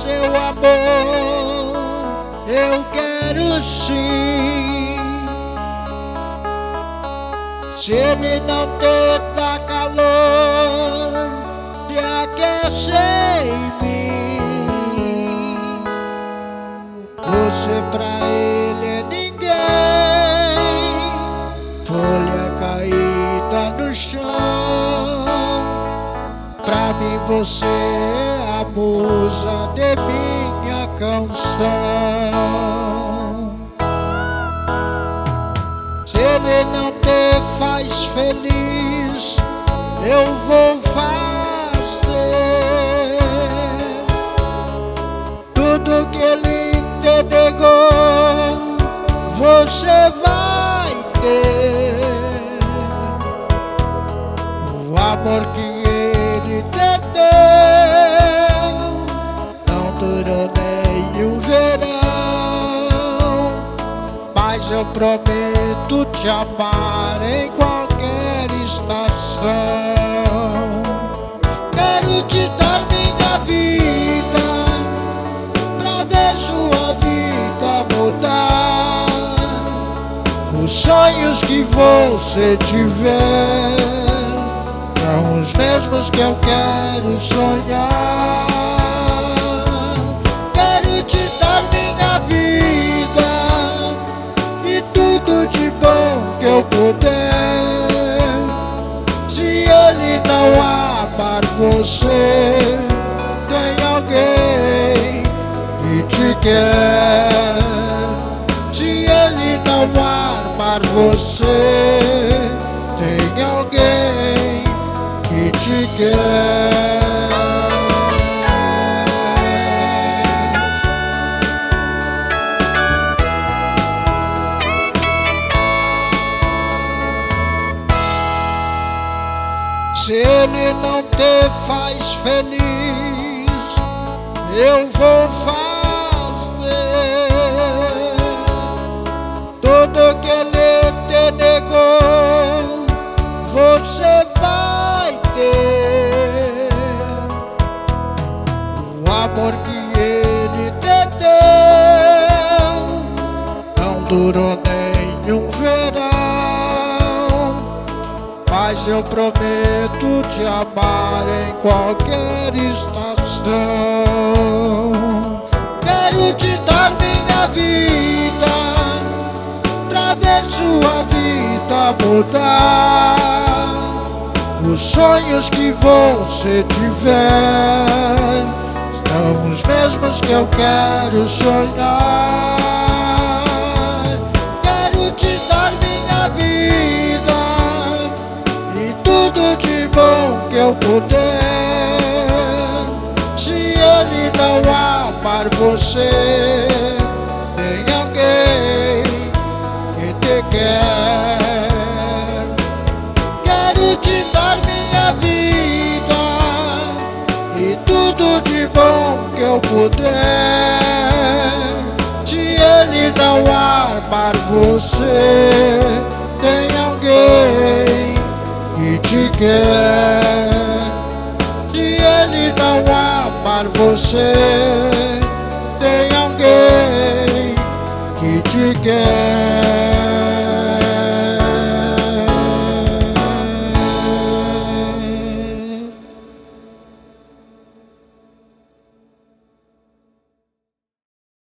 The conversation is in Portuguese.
seu amor. Eu quero sim. Se ele não te dá calor, te aquece em mim. Você pra ele é ninguém, folha caída no chão. Pra mim você é a musa de minha canção. ele não te faz feliz, eu vou fazer nem um verão, mas eu prometo te amar em qualquer estação. Quero te dar minha vida pra ver sua vida mudar. Os sonhos que você tiver são os mesmos que eu quero sonhar. Puder. Se ele não amar você, tem alguém que te quer. Se ele não amar você, tem alguém que te quer. Se ele não te faz feliz, eu vou fazer tudo que ele te negou. Você vai ter o amor que ele te deu, não durou eu prometo te amar em qualquer estação. Quero te dar minha vida pra ver sua vida mudar. Os sonhos que você tiver são os mesmos que eu quero sonhar. Bom que eu puder. Se ele não amar você, tem alguém que te quer. Quero te dar minha vida e tudo de bom que eu puder. Se ele não amar você, tem alguém que te quer. Tem